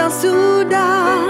datang sudah